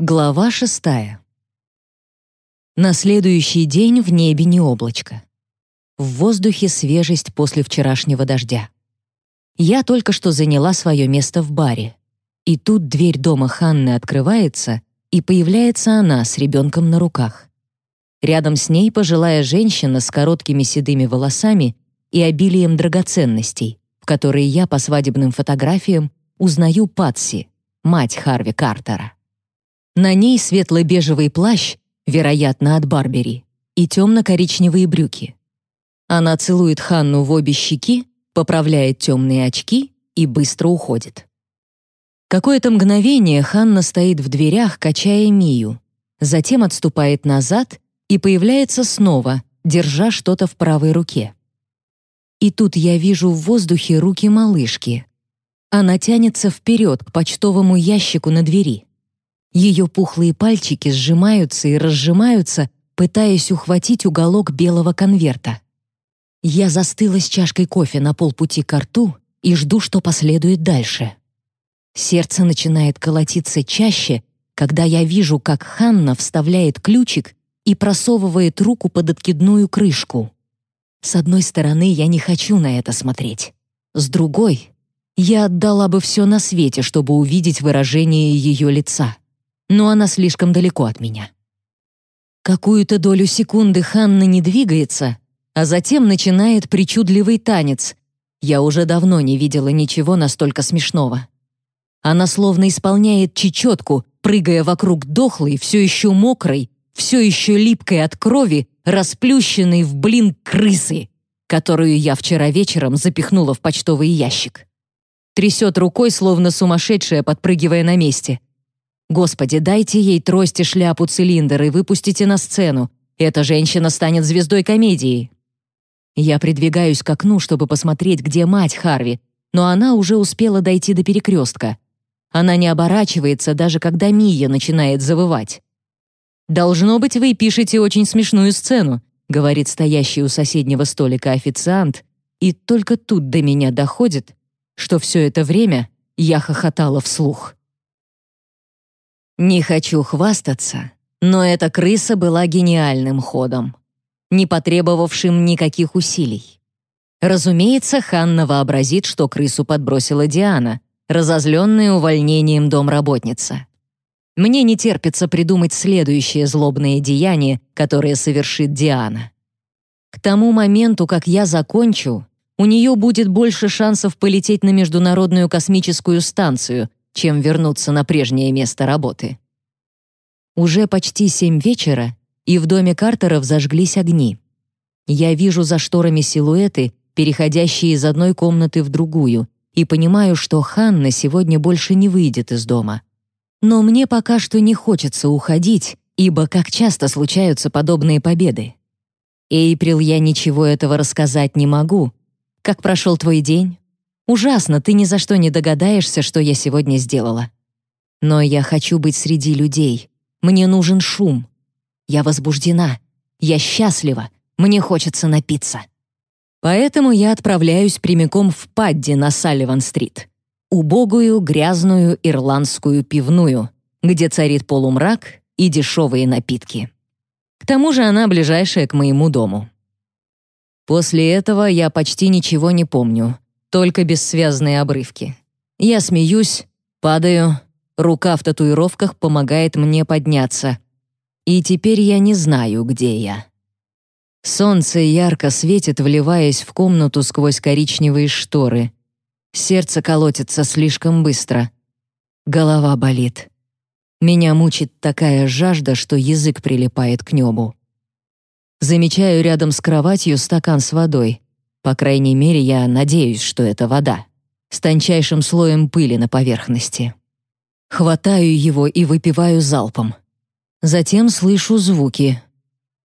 Глава шестая. На следующий день в небе не облачко. В воздухе свежесть после вчерашнего дождя. Я только что заняла свое место в баре. И тут дверь дома Ханны открывается, и появляется она с ребенком на руках. Рядом с ней пожилая женщина с короткими седыми волосами и обилием драгоценностей, в которые я по свадебным фотографиям узнаю Патси, мать Харви Картера. На ней светло-бежевый плащ, вероятно, от Барбери, и темно-коричневые брюки. Она целует Ханну в обе щеки, поправляет темные очки и быстро уходит. Какое-то мгновение Ханна стоит в дверях, качая Мию, затем отступает назад и появляется снова, держа что-то в правой руке. И тут я вижу в воздухе руки малышки. Она тянется вперед к почтовому ящику на двери. Ее пухлые пальчики сжимаются и разжимаются, пытаясь ухватить уголок белого конверта. Я застыла с чашкой кофе на полпути к рту и жду, что последует дальше. Сердце начинает колотиться чаще, когда я вижу, как Ханна вставляет ключик и просовывает руку под откидную крышку. С одной стороны, я не хочу на это смотреть. С другой, я отдала бы все на свете, чтобы увидеть выражение ее лица но она слишком далеко от меня. Какую-то долю секунды Ханна не двигается, а затем начинает причудливый танец. Я уже давно не видела ничего настолько смешного. Она словно исполняет чечетку, прыгая вокруг дохлой, все еще мокрой, все еще липкой от крови, расплющенной в блин крысы, которую я вчера вечером запихнула в почтовый ящик. Трясет рукой, словно сумасшедшая, подпрыгивая на месте — Господи, дайте ей трость и шляпу цилиндр и выпустите на сцену. Эта женщина станет звездой комедии. Я придвигаюсь к окну, чтобы посмотреть, где мать Харви, но она уже успела дойти до перекрестка. Она не оборачивается, даже когда Мия начинает завывать. «Должно быть, вы пишете очень смешную сцену», говорит стоящий у соседнего столика официант, и только тут до меня доходит, что все это время я хохотала вслух. Не хочу хвастаться, но эта крыса была гениальным ходом, не потребовавшим никаких усилий. Разумеется, Ханна вообразит, что крысу подбросила Диана, разозленная увольнением домработница. Мне не терпится придумать следующее злобное деяние, которое совершит Диана. К тому моменту, как я закончу, у нее будет больше шансов полететь на Международную космическую станцию, чем вернуться на прежнее место работы. Уже почти семь вечера, и в доме Картеров зажглись огни. Я вижу за шторами силуэты, переходящие из одной комнаты в другую, и понимаю, что Ханна сегодня больше не выйдет из дома. Но мне пока что не хочется уходить, ибо как часто случаются подобные победы. Эйприл, я ничего этого рассказать не могу. Как прошел твой день? Ужасно, ты ни за что не догадаешься, что я сегодня сделала. Но я хочу быть среди людей. Мне нужен шум. Я возбуждена. Я счастлива. Мне хочется напиться. Поэтому я отправляюсь прямиком в Падди на Салливан-стрит. Убогую, грязную ирландскую пивную, где царит полумрак и дешевые напитки. К тому же она ближайшая к моему дому. После этого я почти ничего не помню, только бессвязные обрывки. Я смеюсь, падаю, рука в татуировках помогает мне подняться. И теперь я не знаю, где я. Солнце ярко светит, вливаясь в комнату сквозь коричневые шторы. Сердце колотится слишком быстро. Голова болит. Меня мучит такая жажда, что язык прилипает к небу. Замечаю рядом с кроватью стакан с водой. По крайней мере, я надеюсь, что это вода. С тончайшим слоем пыли на поверхности. Хватаю его и выпиваю залпом. Затем слышу звуки.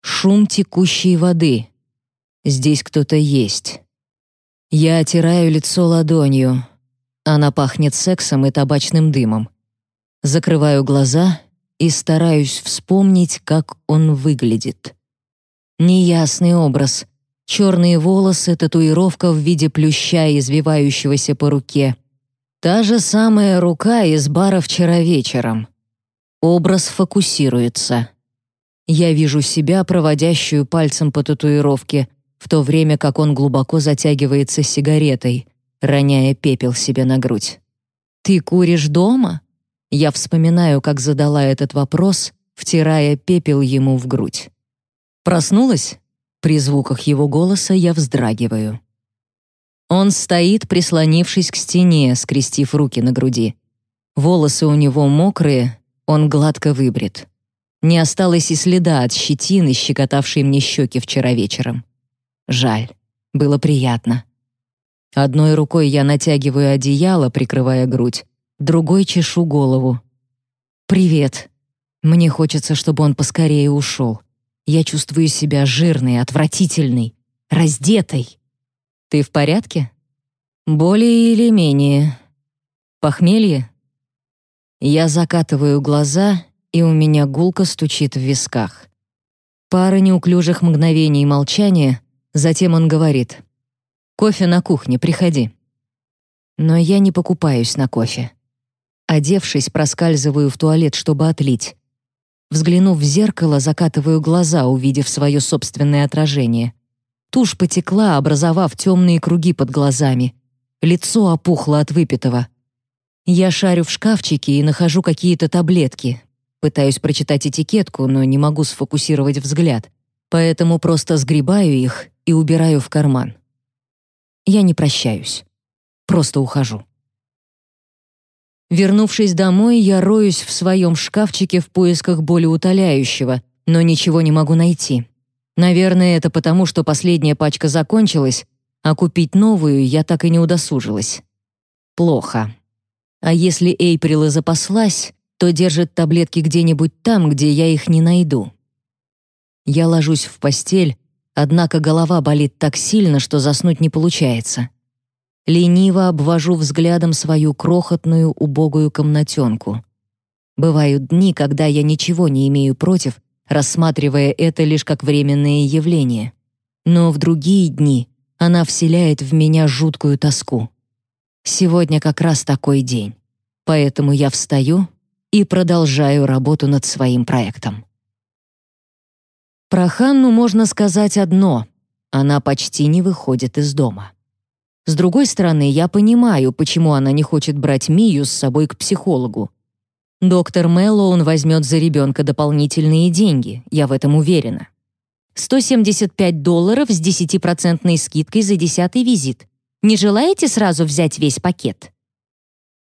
Шум текущей воды. Здесь кто-то есть. Я отираю лицо ладонью. Она пахнет сексом и табачным дымом. Закрываю глаза и стараюсь вспомнить, как он выглядит. Неясный образ, Черные волосы, татуировка в виде плюща, извивающегося по руке. Та же самая рука из бара вчера вечером. Образ фокусируется. Я вижу себя, проводящую пальцем по татуировке, в то время как он глубоко затягивается сигаретой, роняя пепел себе на грудь. «Ты куришь дома?» Я вспоминаю, как задала этот вопрос, втирая пепел ему в грудь. «Проснулась?» При звуках его голоса я вздрагиваю. Он стоит, прислонившись к стене, скрестив руки на груди. Волосы у него мокрые, он гладко выбрит. Не осталось и следа от щетины, щекотавшей мне щеки вчера вечером. Жаль, было приятно. Одной рукой я натягиваю одеяло, прикрывая грудь, другой чешу голову. «Привет. Мне хочется, чтобы он поскорее ушел. Я чувствую себя жирной, отвратительной, раздетой. Ты в порядке? Более или менее. Похмелье? Я закатываю глаза, и у меня гулко стучит в висках. Пара неуклюжих мгновений молчания, затем он говорит — Кофе на кухне, приходи. Но я не покупаюсь на кофе. Одевшись, проскальзываю в туалет, чтобы отлить. Взглянув в зеркало, закатываю глаза, увидев свое собственное отражение. Тушь потекла, образовав темные круги под глазами. Лицо опухло от выпитого. Я шарю в шкафчике и нахожу какие-то таблетки. Пытаюсь прочитать этикетку, но не могу сфокусировать взгляд. Поэтому просто сгребаю их и убираю в карман. Я не прощаюсь. Просто ухожу. Вернувшись домой, я роюсь в своем шкафчике в поисках болеутоляющего, но ничего не могу найти. Наверное, это потому, что последняя пачка закончилась, а купить новую я так и не удосужилась. Плохо. А если Эйприл и запаслась, то держит таблетки где-нибудь там, где я их не найду. Я ложусь в постель, Однако голова болит так сильно, что заснуть не получается. Лениво обвожу взглядом свою крохотную убогую комнатенку. Бывают дни, когда я ничего не имею против, рассматривая это лишь как временное явление. Но в другие дни она вселяет в меня жуткую тоску. Сегодня как раз такой день. Поэтому я встаю и продолжаю работу над своим проектом. Про Ханну можно сказать одно — она почти не выходит из дома. С другой стороны, я понимаю, почему она не хочет брать Мию с собой к психологу. Доктор Мэллоун возьмет за ребенка дополнительные деньги, я в этом уверена. 175 долларов с 10% скидкой за десятый визит. Не желаете сразу взять весь пакет?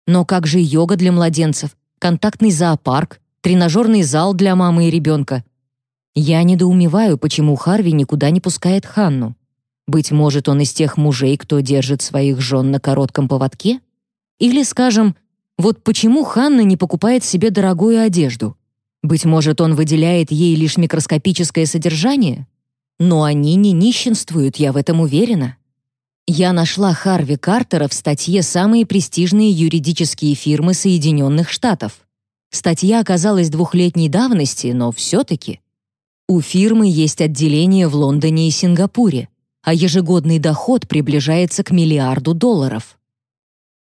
Но как же йога для младенцев, контактный зоопарк, тренажерный зал для мамы и ребенка? Я недоумеваю, почему Харви никуда не пускает Ханну. Быть может, он из тех мужей, кто держит своих жен на коротком поводке? Или, скажем, вот почему Ханна не покупает себе дорогую одежду? Быть может, он выделяет ей лишь микроскопическое содержание? Но они не нищенствуют, я в этом уверена. Я нашла Харви Картера в статье «Самые престижные юридические фирмы Соединенных Штатов». Статья оказалась двухлетней давности, но все-таки. У фирмы есть отделение в Лондоне и Сингапуре, а ежегодный доход приближается к миллиарду долларов.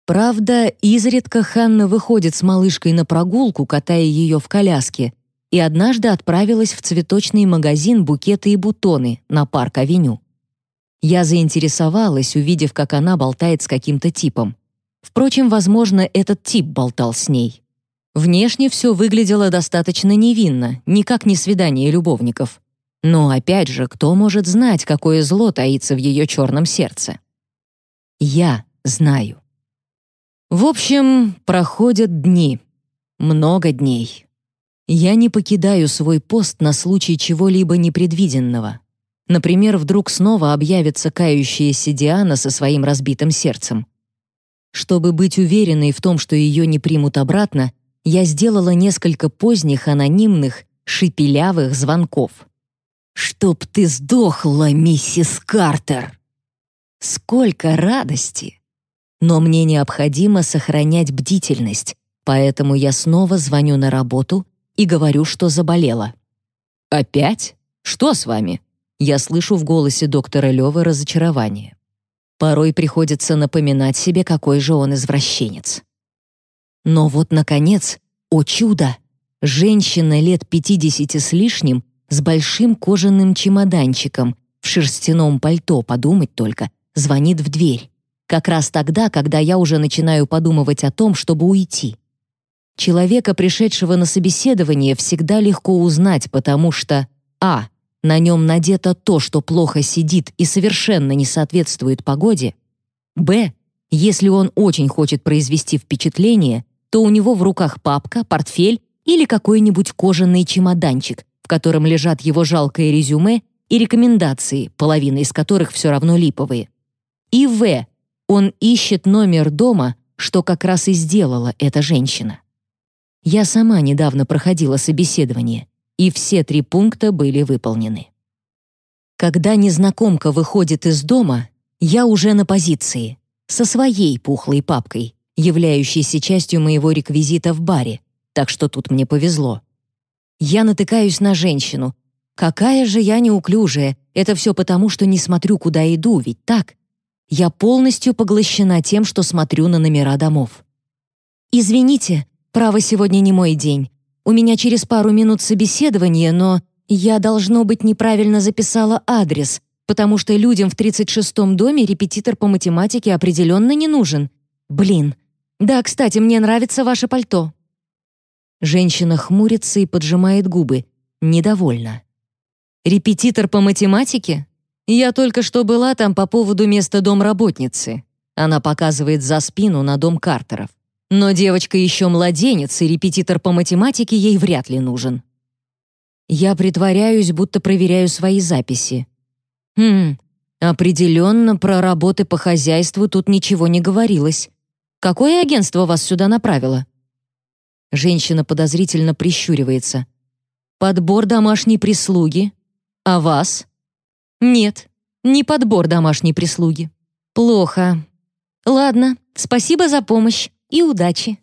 Правда, изредка Ханна выходит с малышкой на прогулку, катая ее в коляске, и однажды отправилась в цветочный магазин «Букеты и бутоны» на Парк-авеню. Я заинтересовалась, увидев, как она болтает с каким-то типом. Впрочем, возможно, этот тип болтал с ней. Внешне все выглядело достаточно невинно, никак не свидание любовников. Но опять же, кто может знать, какое зло таится в ее черном сердце? Я знаю. В общем, проходят дни. Много дней. Я не покидаю свой пост на случай чего-либо непредвиденного. Например, вдруг снова объявится кающаяся Диана со своим разбитым сердцем. Чтобы быть уверенной в том, что ее не примут обратно, я сделала несколько поздних анонимных, шипелявых звонков. «Чтоб ты сдохла, миссис Картер!» Сколько радости! Но мне необходимо сохранять бдительность, поэтому я снова звоню на работу и говорю, что заболела. «Опять? Что с вами?» Я слышу в голосе доктора Лёвы разочарование. Порой приходится напоминать себе, какой же он извращенец. Но вот, наконец, о чудо! Женщина лет 50 с лишним с большим кожаным чемоданчиком в шерстяном пальто, подумать только, звонит в дверь. Как раз тогда, когда я уже начинаю подумывать о том, чтобы уйти. Человека, пришедшего на собеседование, всегда легко узнать, потому что а. На нем надето то, что плохо сидит и совершенно не соответствует погоде. Б. Если он очень хочет произвести впечатление, то у него в руках папка, портфель или какой-нибудь кожаный чемоданчик, в котором лежат его жалкое резюме и рекомендации, половина из которых все равно липовые. И В. Он ищет номер дома, что как раз и сделала эта женщина. Я сама недавно проходила собеседование, и все три пункта были выполнены. Когда незнакомка выходит из дома, я уже на позиции, со своей пухлой папкой, являющейся частью моего реквизита в баре, так что тут мне повезло. Я натыкаюсь на женщину. Какая же я неуклюжая, это все потому, что не смотрю, куда иду, ведь так? Я полностью поглощена тем, что смотрю на номера домов. «Извините, право, сегодня не мой день. У меня через пару минут собеседование, но я, должно быть, неправильно записала адрес, потому что людям в 36-м доме репетитор по математике определенно не нужен. Блин. Да, кстати, мне нравится ваше пальто». Женщина хмурится и поджимает губы. Недовольна. «Репетитор по математике? Я только что была там по поводу места домработницы». Она показывает за спину на дом Картеров. Но девочка еще младенец, и репетитор по математике ей вряд ли нужен. Я притворяюсь, будто проверяю свои записи. Хм, определенно про работы по хозяйству тут ничего не говорилось. Какое агентство вас сюда направило? Женщина подозрительно прищуривается. Подбор домашней прислуги. А вас? Нет, не подбор домашней прислуги. Плохо. Ладно, спасибо за помощь и удачи.